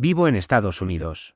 Vivo en Estados Unidos.